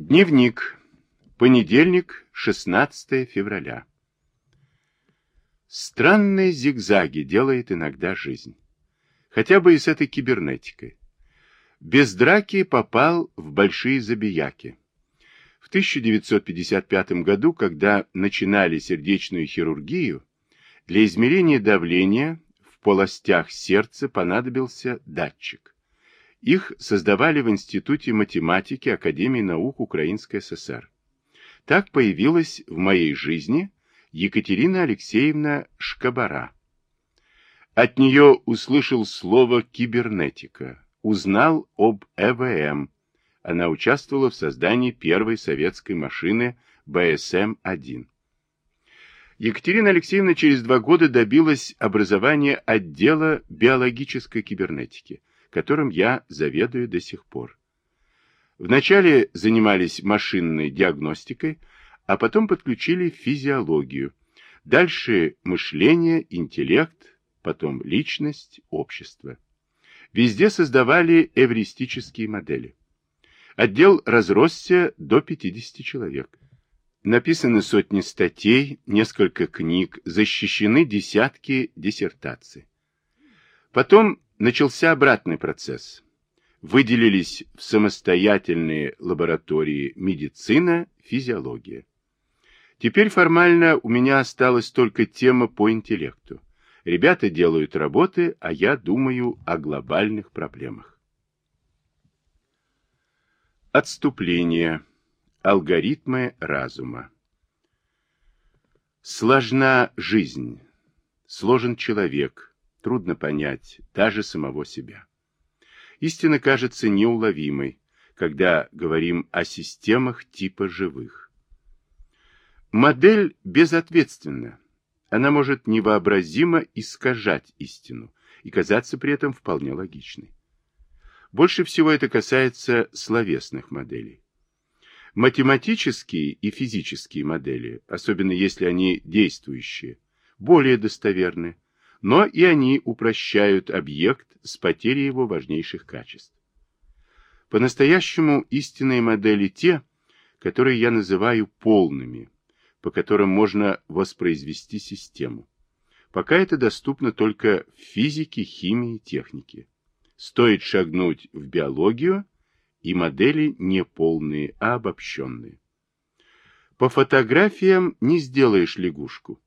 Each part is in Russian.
Дневник. Понедельник, 16 февраля. Странные зигзаги делает иногда жизнь. Хотя бы и с этой кибернетикой. Без драки попал в большие забияки. В 1955 году, когда начинали сердечную хирургию, для измерения давления в полостях сердца понадобился датчик. Их создавали в Институте математики Академии наук Украинской ССР. Так появилась в моей жизни Екатерина Алексеевна Шкабара. От нее услышал слово «кибернетика», узнал об ЭВМ. Она участвовала в создании первой советской машины БСМ-1. Екатерина Алексеевна через два года добилась образования отдела биологической кибернетики которым я заведую до сих пор. Вначале занимались машинной диагностикой, а потом подключили физиологию. Дальше мышление, интеллект, потом личность, общество. Везде создавали эвристические модели. Отдел разросся до 50 человек. Написаны сотни статей, несколько книг, защищены десятки диссертаций. Потом начался обратный процесс. Выделились в самостоятельные лаборатории медицина, физиология. Теперь формально у меня осталась только тема по интеллекту. Ребята делают работы, а я думаю о глобальных проблемах. Отступление. Алгоритмы разума. Сложна жизнь. Сложен человек трудно понять даже самого себя. Истина кажется неуловимой, когда говорим о системах типа живых. Модель безответственна. Она может невообразимо искажать истину и казаться при этом вполне логичной. Больше всего это касается словесных моделей. Математические и физические модели, особенно если они действующие, более достоверны, но и они упрощают объект с потерей его важнейших качеств. По-настоящему истинные модели те, которые я называю полными, по которым можно воспроизвести систему. Пока это доступно только в физике, химии, технике. Стоит шагнуть в биологию, и модели не полные, а обобщенные. По фотографиям не сделаешь лягушку.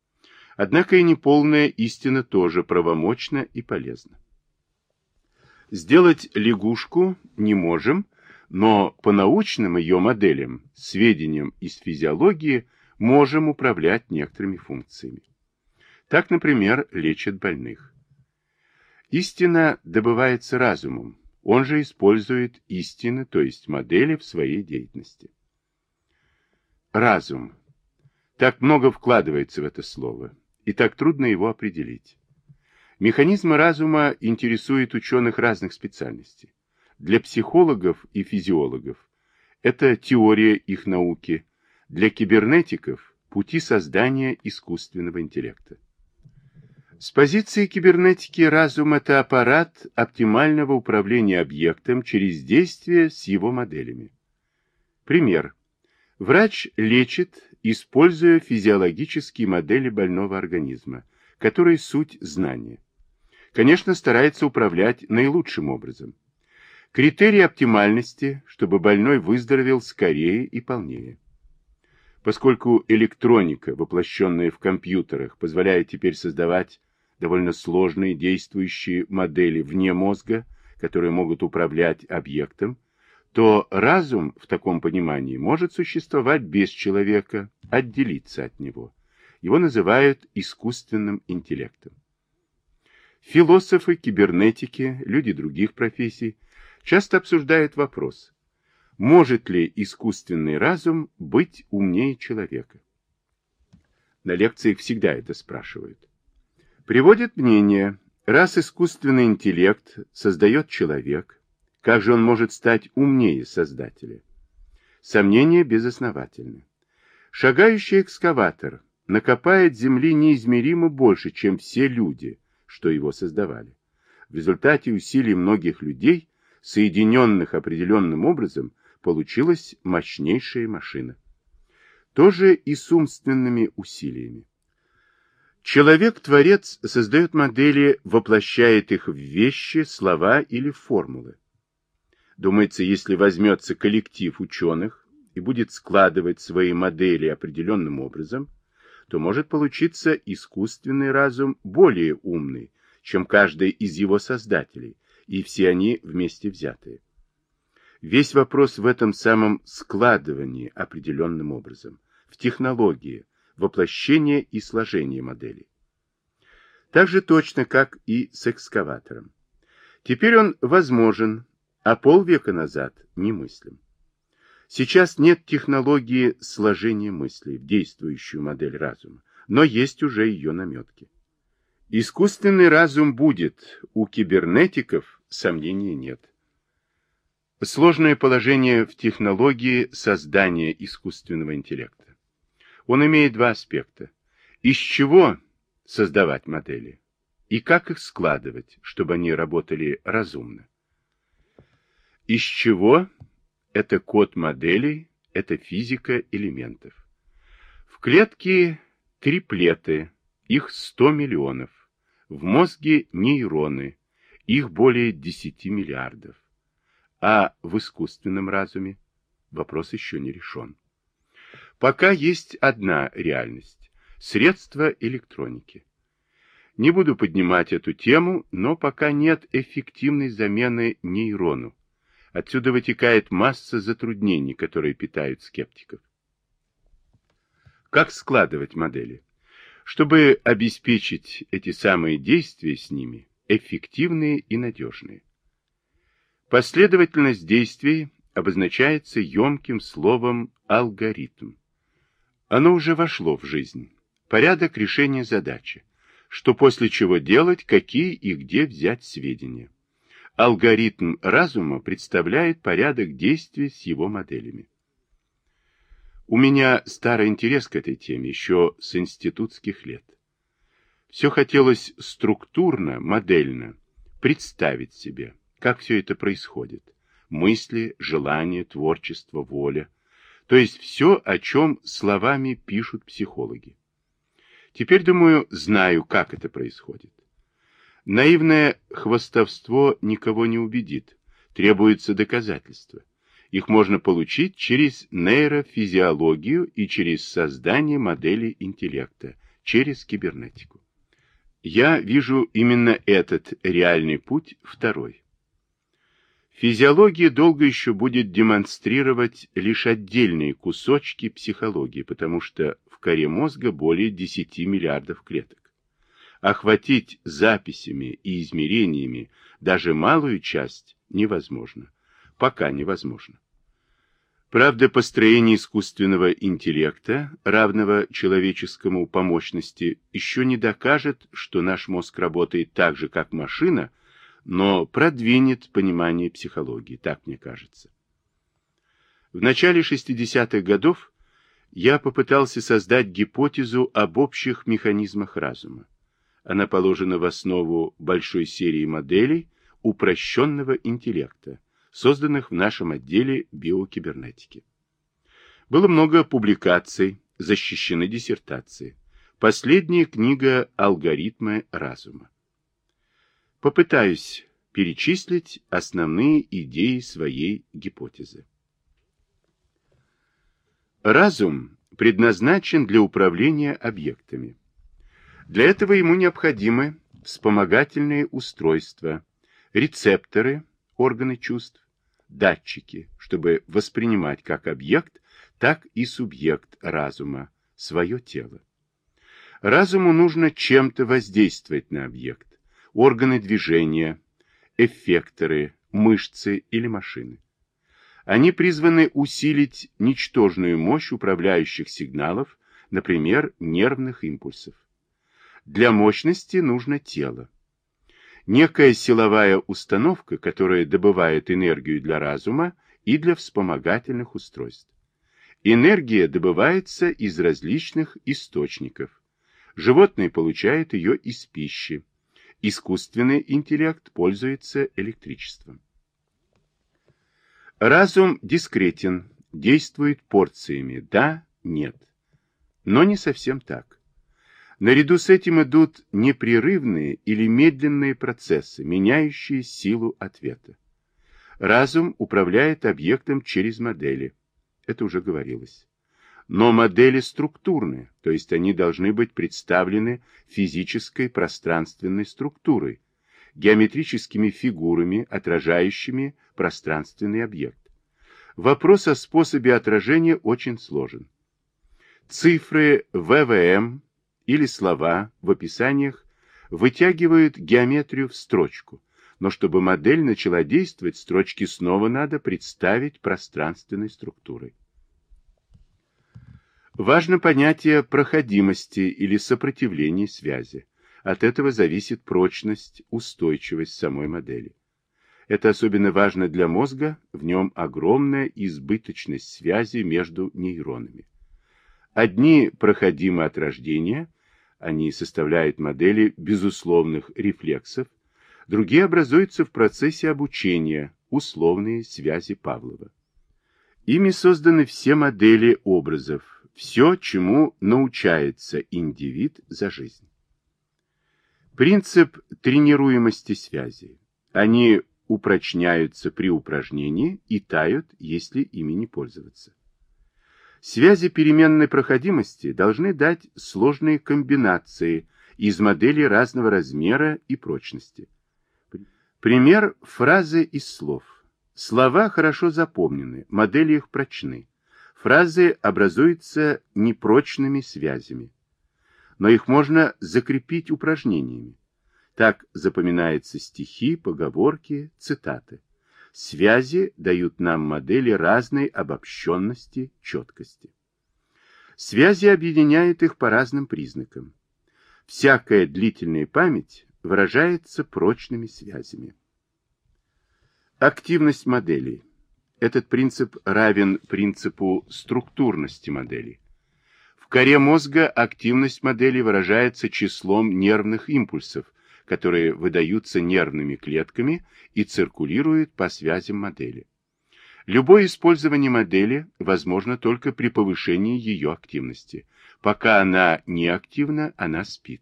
Однако и неполная истина тоже правомочна и полезна. Сделать лягушку не можем, но по научным ее моделям, сведениям из физиологии, можем управлять некоторыми функциями. Так, например, лечат больных. Истина добывается разумом, он же использует истины, то есть модели в своей деятельности. Разум. Так много вкладывается в это слово и так трудно его определить. Механизмы разума интересуют ученых разных специальностей. Для психологов и физиологов это теория их науки, для кибернетиков – пути создания искусственного интеллекта. С позиции кибернетики разум – это аппарат оптимального управления объектом через действие с его моделями. Пример. Врач лечит, используя физиологические модели больного организма, которые суть знания. Конечно, старается управлять наилучшим образом. Критерий оптимальности, чтобы больной выздоровел скорее и полнее. Поскольку электроника, воплощенная в компьютерах, позволяет теперь создавать довольно сложные действующие модели вне мозга, которые могут управлять объектом, то разум в таком понимании может существовать без человека, отделиться от него. Его называют искусственным интеллектом. Философы, кибернетики, люди других профессий часто обсуждают вопрос, может ли искусственный разум быть умнее человека. На лекциях всегда это спрашивают. Приводят мнение, раз искусственный интеллект создает человек, как же он может стать умнее Создателя? Сомнения безосновательны. Шагающий экскаватор накопает земли неизмеримо больше, чем все люди, что его создавали. В результате усилий многих людей, соединенных определенным образом, получилась мощнейшая машина. Тоже и с умственными усилиями. Человек-творец создает модели, воплощает их в вещи, слова или формулы. Думается, если возьмется коллектив ученых и будет складывать свои модели определенным образом, то может получиться искусственный разум более умный, чем каждый из его создателей, и все они вместе взятые. Весь вопрос в этом самом складывании определенным образом, в технологии, воплощения и сложения моделей. Так же точно, как и с экскаватором. Теперь он возможен, а полвека назад немыслим. Сейчас нет технологии сложения мыслей в действующую модель разума, но есть уже ее наметки. Искусственный разум будет, у кибернетиков сомнений нет. Сложное положение в технологии создания искусственного интеллекта. Он имеет два аспекта. Из чего создавать модели и как их складывать, чтобы они работали разумно. Из чего? Это код моделей, это физика элементов. В клетке триплеты, их 100 миллионов. В мозге нейроны, их более 10 миллиардов. А в искусственном разуме вопрос еще не решен. Пока есть одна реальность – средства электроники. Не буду поднимать эту тему, но пока нет эффективной замены нейрону. Отсюда вытекает масса затруднений, которые питают скептиков. Как складывать модели? Чтобы обеспечить эти самые действия с ними, эффективные и надежные. Последовательность действий обозначается емким словом «алгоритм». Оно уже вошло в жизнь. Порядок решения задачи. Что после чего делать, какие и где взять сведения. Алгоритм разума представляет порядок действий с его моделями. У меня старый интерес к этой теме еще с институтских лет. Все хотелось структурно, модельно представить себе, как все это происходит. Мысли, желания, творчество, воля – то есть все, о чем словами пишут психологи. Теперь, думаю, знаю, как это происходит. Наивное хвостовство никого не убедит. Требуются доказательства. Их можно получить через нейрофизиологию и через создание модели интеллекта, через кибернетику. Я вижу именно этот реальный путь второй. Физиология долго еще будет демонстрировать лишь отдельные кусочки психологии, потому что в коре мозга более 10 миллиардов клеток. Охватить записями и измерениями даже малую часть невозможно. Пока невозможно. Правда, построение искусственного интеллекта, равного человеческому по мощности, еще не докажет, что наш мозг работает так же, как машина – но продвинет понимание психологии, так мне кажется. В начале 60-х годов я попытался создать гипотезу об общих механизмах разума. Она положена в основу большой серии моделей упрощенного интеллекта, созданных в нашем отделе биокибернетики. Было много публикаций, защищены диссертации. Последняя книга «Алгоритмы разума». Попытаюсь перечислить основные идеи своей гипотезы. Разум предназначен для управления объектами. Для этого ему необходимы вспомогательные устройства, рецепторы, органы чувств, датчики, чтобы воспринимать как объект, так и субъект разума, свое тело. Разуму нужно чем-то воздействовать на объект, органы движения, эффекторы, мышцы или машины. Они призваны усилить ничтожную мощь управляющих сигналов, например, нервных импульсов. Для мощности нужно тело. Некая силовая установка, которая добывает энергию для разума и для вспомогательных устройств. Энергия добывается из различных источников. Животные получают ее из пищи. Искусственный интеллект пользуется электричеством. Разум дискретен, действует порциями, да, нет. Но не совсем так. Наряду с этим идут непрерывные или медленные процессы, меняющие силу ответа. Разум управляет объектом через модели. Это уже говорилось. Но модели структурны, то есть они должны быть представлены физической пространственной структурой, геометрическими фигурами, отражающими пространственный объект. Вопрос о способе отражения очень сложен. Цифры ВВМ или слова в описаниях вытягивают геометрию в строчку, но чтобы модель начала действовать, строчки снова надо представить пространственной структурой. Важно понятие проходимости или сопротивления связи. От этого зависит прочность, устойчивость самой модели. Это особенно важно для мозга, в нем огромная избыточность связи между нейронами. Одни проходимы от рождения, они составляют модели безусловных рефлексов, другие образуются в процессе обучения, условные связи Павлова. Ими созданы все модели образов, все, чему научается индивид за жизнь. Принцип тренируемости связи. Они упрочняются при упражнении и тают, если ими не пользоваться. Связи переменной проходимости должны дать сложные комбинации из моделей разного размера и прочности. Пример фразы из слов. Слова хорошо запомнены, модели их прочны. Фразы образуются непрочными связями. Но их можно закрепить упражнениями. Так запоминаются стихи, поговорки, цитаты. Связи дают нам модели разной обобщенности, четкости. Связи объединяют их по разным признакам. Всякая длительная память выражается прочными связями. Активность моделей. Этот принцип равен принципу структурности моделей. В коре мозга активность модели выражается числом нервных импульсов, которые выдаются нервными клетками и циркулируют по связям модели. Любое использование модели возможно только при повышении ее активности. Пока она не активна, она спит.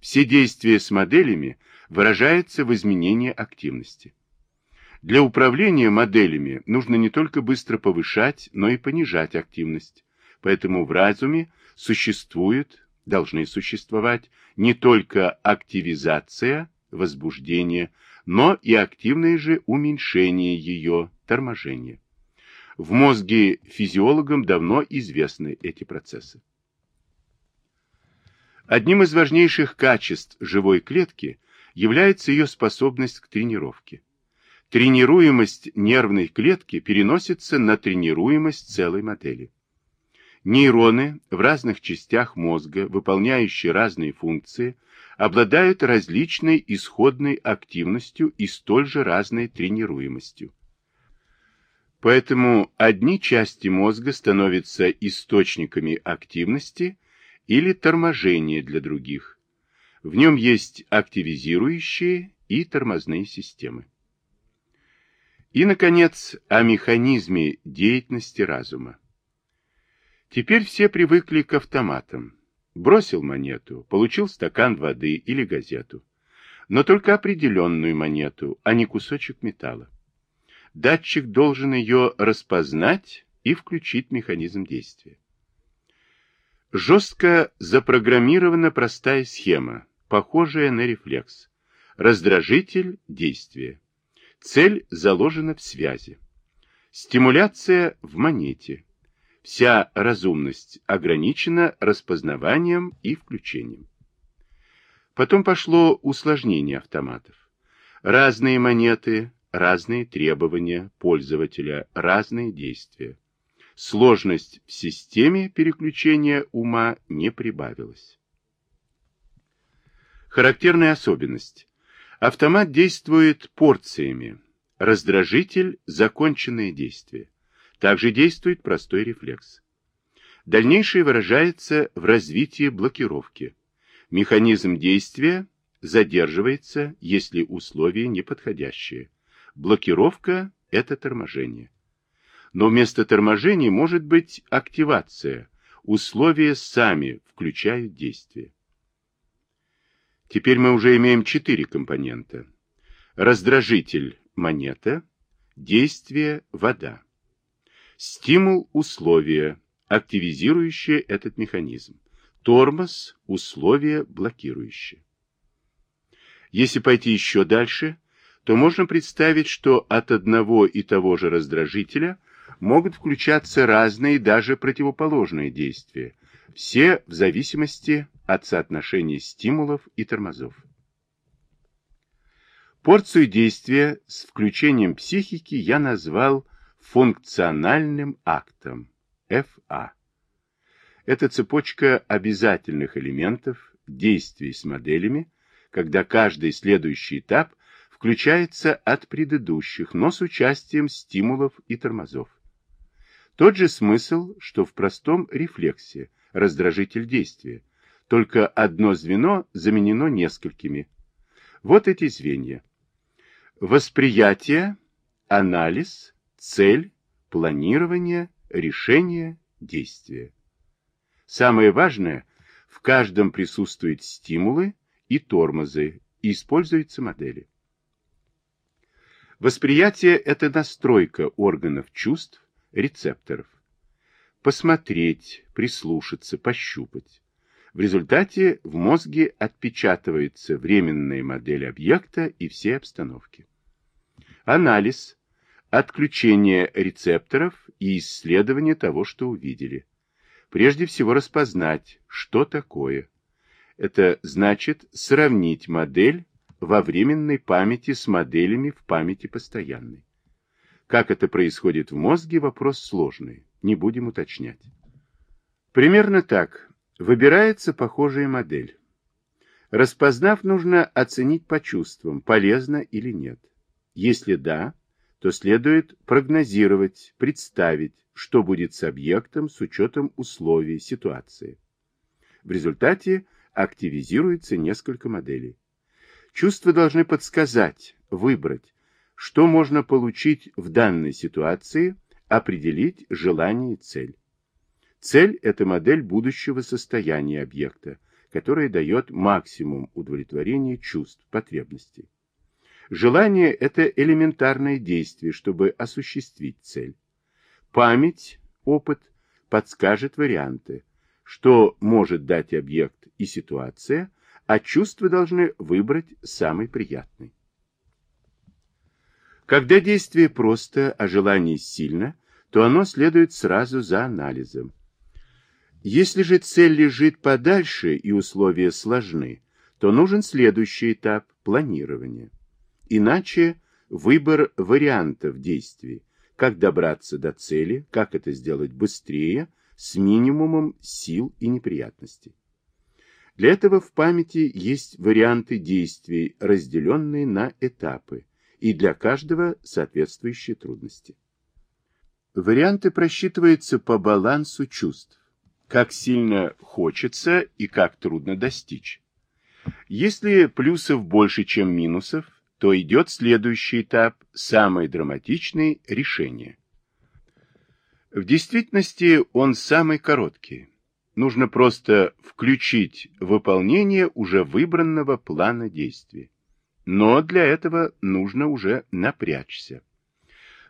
Все действия с моделями выражаются в изменении активности. Для управления моделями нужно не только быстро повышать, но и понижать активность. Поэтому в разуме существует должны существовать не только активизация, возбуждение, но и активное же уменьшение ее, торможение. В мозге физиологам давно известны эти процессы. Одним из важнейших качеств живой клетки является ее способность к тренировке. Тренируемость нервной клетки переносится на тренируемость целой модели. Нейроны в разных частях мозга, выполняющие разные функции, обладают различной исходной активностью и столь же разной тренируемостью. Поэтому одни части мозга становятся источниками активности или торможения для других. В нем есть активизирующие и тормозные системы. И, наконец, о механизме деятельности разума. Теперь все привыкли к автоматам. Бросил монету, получил стакан воды или газету. Но только определенную монету, а не кусочек металла. Датчик должен ее распознать и включить механизм действия. Жестко запрограммирована простая схема, похожая на рефлекс. Раздражитель – действие. Цель заложена в связи. Стимуляция в монете. Вся разумность ограничена распознаванием и включением. Потом пошло усложнение автоматов. Разные монеты, разные требования пользователя, разные действия. Сложность в системе переключения ума не прибавилась. Характерная особенность. Автомат действует порциями. Раздражитель – законченное действие. Также действует простой рефлекс. Дальнейшее выражается в развитии блокировки. Механизм действия задерживается, если условия неподходящие. Блокировка – это торможение. Но вместо торможения может быть активация. Условия сами включают действие. Теперь мы уже имеем четыре компонента. Раздражитель – монета, действие – вода. Стимул – условия, активизирующие этот механизм. Тормоз – условие блокирующее. Если пойти еще дальше, то можно представить, что от одного и того же раздражителя могут включаться разные, даже противоположные действия, все в зависимости от соотношения стимулов и тормозов. Порцию действия с включением психики я назвал функциональным актом, ФА. Это цепочка обязательных элементов действий с моделями, когда каждый следующий этап включается от предыдущих, но с участием стимулов и тормозов. Тот же смысл, что в простом рефлексе, раздражитель действия, только одно звено заменено несколькими. Вот эти звенья. Восприятие, анализ, цель, планирование, решение, действие. Самое важное, в каждом присутствуют стимулы и тормозы, и используются модели. Восприятие – это настройка органов чувств, рецепторов. Посмотреть, прислушаться, пощупать. В результате в мозге отпечатывается временная модель объекта и все обстановки. Анализ, отключение рецепторов и исследование того, что увидели. Прежде всего распознать, что такое. Это значит сравнить модель во временной памяти с моделями в памяти постоянной. Как это происходит в мозге, вопрос сложный, не будем уточнять. Примерно так. Выбирается похожая модель. Распознав, нужно оценить по чувствам, полезно или нет. Если да, то следует прогнозировать, представить, что будет с объектом с учетом условий ситуации. В результате активизируется несколько моделей. Чувства должны подсказать, выбрать, что можно получить в данной ситуации, определить желание и цель. Цель – это модель будущего состояния объекта, которая дает максимум удовлетворения чувств, потребностей. Желание – это элементарное действие, чтобы осуществить цель. Память, опыт подскажет варианты, что может дать объект и ситуация, а чувства должны выбрать самый приятный. Когда действие просто, а желание сильно, то оно следует сразу за анализом. Если же цель лежит подальше и условия сложны, то нужен следующий этап – планирования. Иначе выбор вариантов действий, как добраться до цели, как это сделать быстрее, с минимумом сил и неприятностей. Для этого в памяти есть варианты действий, разделенные на этапы, и для каждого соответствующие трудности. Варианты просчитываются по балансу чувств, как сильно хочется и как трудно достичь. Если плюсов больше, чем минусов, то идет следующий этап, самый драматичный – решение. В действительности он самый короткий. Нужно просто включить выполнение уже выбранного плана действий. Но для этого нужно уже напрячься.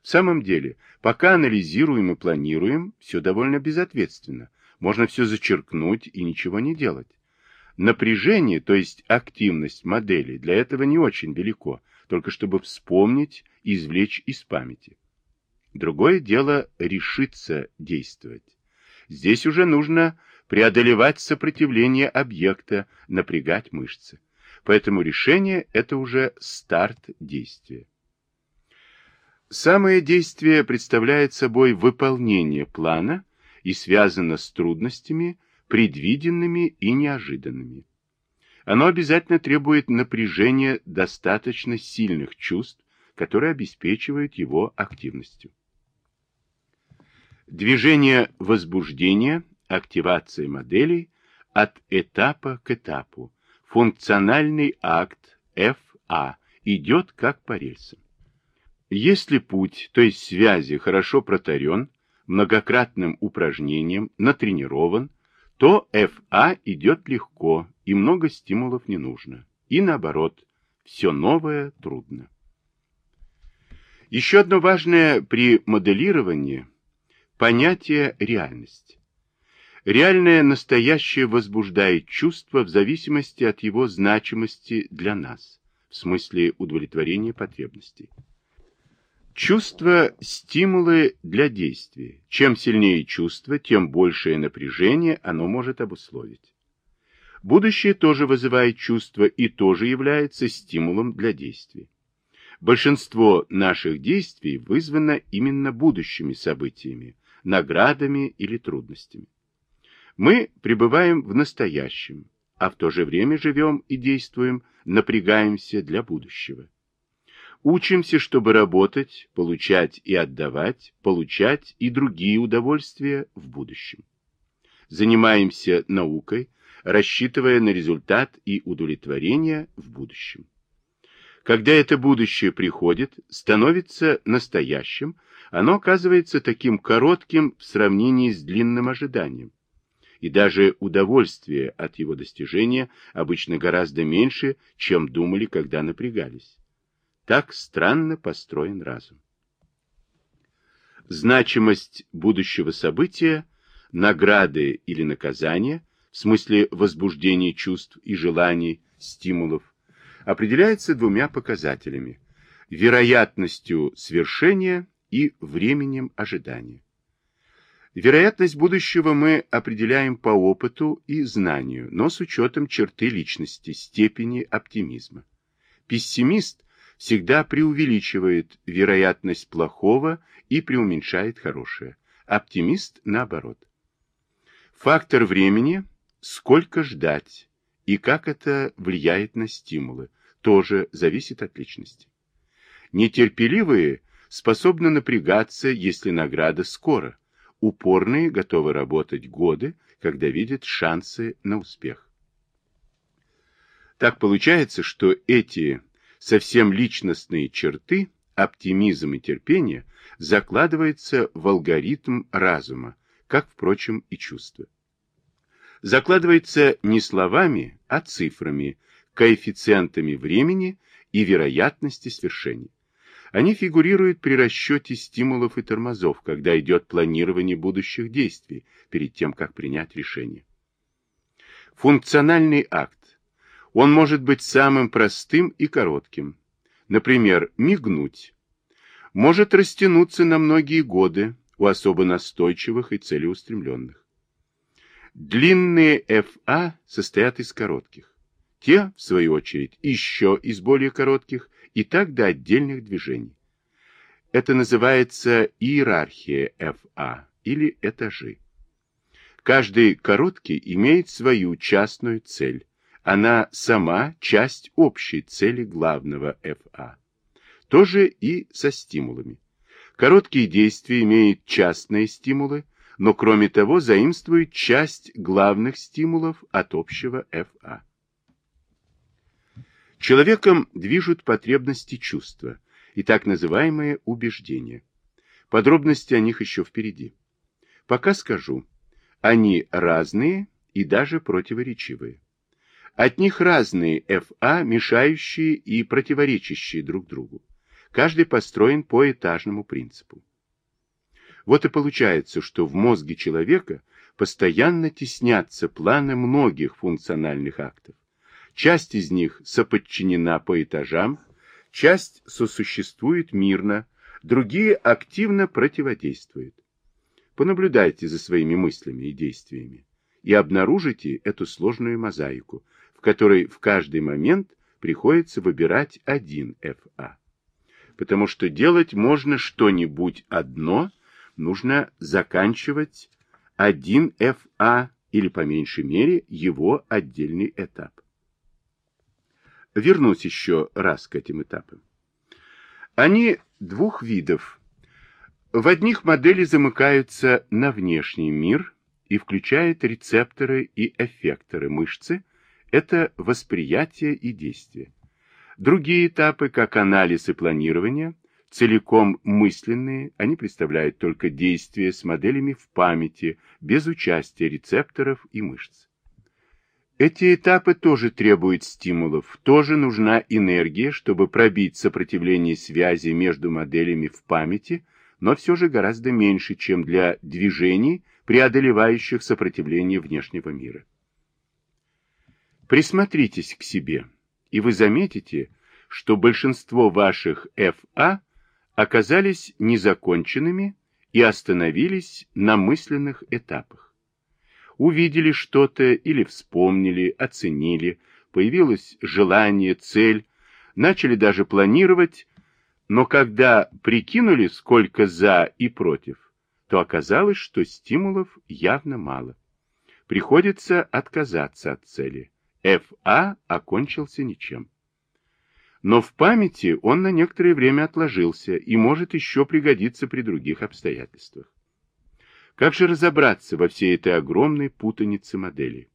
В самом деле, пока анализируем и планируем, все довольно безответственно. Можно все зачеркнуть и ничего не делать. Напряжение, то есть активность модели, для этого не очень велико, только чтобы вспомнить и извлечь из памяти. Другое дело решиться действовать. Здесь уже нужно преодолевать сопротивление объекта, напрягать мышцы. Поэтому решение – это уже старт действия. Самое действие представляет собой выполнение плана и связано с трудностями, предвиденными и неожиданными. Оно обязательно требует напряжения достаточно сильных чувств, которые обеспечивают его активностью. Движение возбуждения, активация моделей от этапа к этапу. Функциональный акт ФА идет как по рельсам. Если путь, то есть связи, хорошо протарен, многократным упражнением, натренирован, то ФА идет легко и много стимулов не нужно. И наоборот, все новое трудно. Еще одно важное при моделировании – понятие реальность. Реальное настоящее возбуждает чувство в зависимости от его значимости для нас, в смысле удовлетворения потребностей. Чувство – стимулы для действия. Чем сильнее чувство, тем большее напряжение оно может обусловить. Будущее тоже вызывает чувство и тоже является стимулом для действий. Большинство наших действий вызвано именно будущими событиями, наградами или трудностями. Мы пребываем в настоящем, а в то же время живем и действуем, напрягаемся для будущего. Учимся, чтобы работать, получать и отдавать, получать и другие удовольствия в будущем. Занимаемся наукой, рассчитывая на результат и удовлетворение в будущем. Когда это будущее приходит, становится настоящим, оно оказывается таким коротким в сравнении с длинным ожиданием. И даже удовольствие от его достижения обычно гораздо меньше, чем думали, когда напрягались. Так странно построен разум. Значимость будущего события, награды или наказания, в смысле возбуждения чувств и желаний, стимулов, определяется двумя показателями – вероятностью свершения и временем ожидания. Вероятность будущего мы определяем по опыту и знанию, но с учетом черты личности, степени оптимизма. Пессимист всегда преувеличивает вероятность плохого и преуменьшает хорошее. Оптимист наоборот. Фактор времени – сколько ждать и как это влияет на стимулы, тоже зависит от личности. Нетерпеливые способны напрягаться, если награда скоро. Упорные готовы работать годы, когда видят шансы на успех. Так получается, что эти совсем личностные черты, оптимизм и терпение, закладывается в алгоритм разума, как, впрочем, и чувства. Закладывается не словами, а цифрами, коэффициентами времени и вероятности свершения. Они фигурируют при расчете стимулов и тормозов, когда идет планирование будущих действий, перед тем, как принять решение. Функциональный акт он может быть самым простым и коротким. Например, мигнуть. Может растянуться на многие годы у особо настойчивых и целеустремленных. Длинные ФА состоят из коротких. Те, в свою очередь, еще из более коротких, и так до отдельных движений. Это называется иерархия ФА или этажи. Каждый короткий имеет свою частную цель, она сама часть общей цели главного ФА. Тоже и со стимулами. Короткие действия имеют частные стимулы, но кроме того заимствуют часть главных стимулов от общего ФА. Человеком движут потребности чувства и так называемые убеждения. Подробности о них еще впереди. Пока скажу, они разные и даже противоречивые. От них разные ФА, мешающие и противоречащие друг другу. Каждый построен по этажному принципу. Вот и получается, что в мозге человека постоянно теснятся планы многих функциональных актов. Часть из них соподчинена по этажам, часть сосуществует мирно, другие активно противодействуют. Понаблюдайте за своими мыслями и действиями и обнаружите эту сложную мозаику, в которой в каждый момент приходится выбирать один ФА. Потому что делать можно что-нибудь одно, нужно заканчивать один ФА или по меньшей мере его отдельный этап. Вернусь еще раз к этим этапам. Они двух видов. В одних модели замыкаются на внешний мир и включают рецепторы и эффекторы мышцы, это восприятие и действие. Другие этапы, как анализ и планирование, целиком мысленные, они представляют только действия с моделями в памяти, без участия рецепторов и мышц. Эти этапы тоже требуют стимулов, тоже нужна энергия, чтобы пробить сопротивление связи между моделями в памяти, но все же гораздо меньше, чем для движений, преодолевающих сопротивление внешнего мира. Присмотритесь к себе, и вы заметите, что большинство ваших ФА оказались незаконченными и остановились на мысленных этапах. Увидели что-то или вспомнили, оценили, появилось желание, цель, начали даже планировать, но когда прикинули, сколько за и против, то оказалось, что стимулов явно мало. Приходится отказаться от цели. ФА окончился ничем. Но в памяти он на некоторое время отложился и может еще пригодиться при других обстоятельствах. Как же разобраться во всей этой огромной путанице моделей?